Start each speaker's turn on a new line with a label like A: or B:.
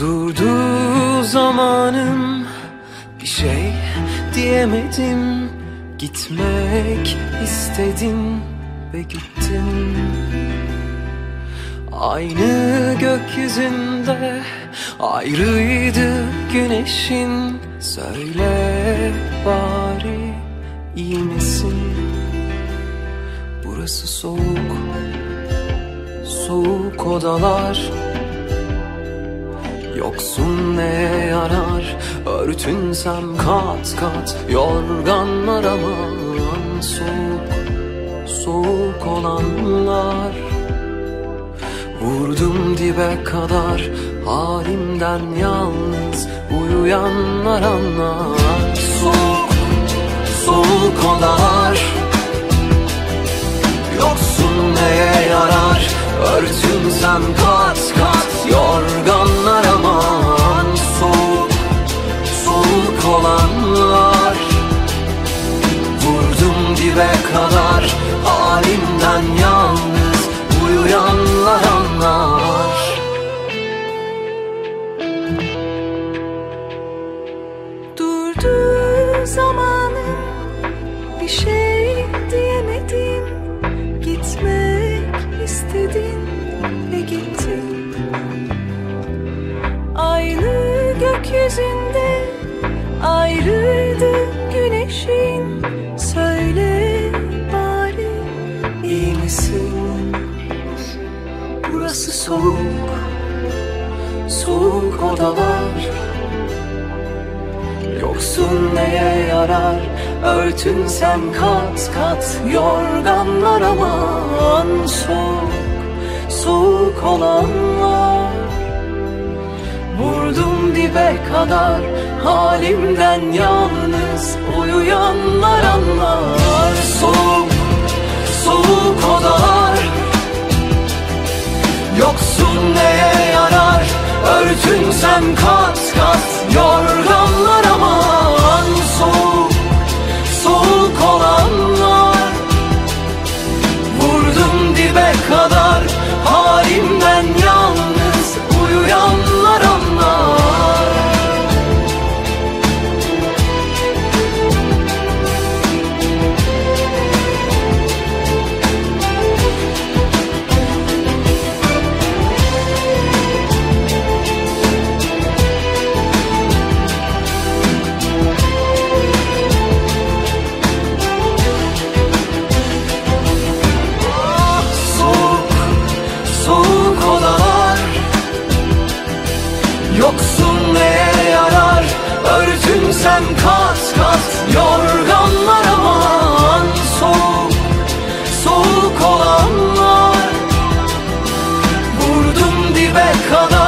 A: Durdu zamanım bir şey diyemedim. Gitmek istedim ve gittim. Aynı gökyüzünde ayrıydı güneşin. Söyle bari iyi misin? Burası soğuk, soğuk odalar Yoksun neye yarar? Örtünsem kat kat Yorganlar aman Soğuk, soğuk olanlar. Vurdum dibe kadar Halimden yalnız Uyuyanlar anlar
B: gökyüzünde ayrıydı güneşin. Söyle bari
A: İyi misin? Burası soğuk Soğuk odalar. Yoksun neye yarar? Örtünsem kat kat Yorganlar aman Soğuk, soğuk olanlar kadar Halimden yalnız Uyuyanlar この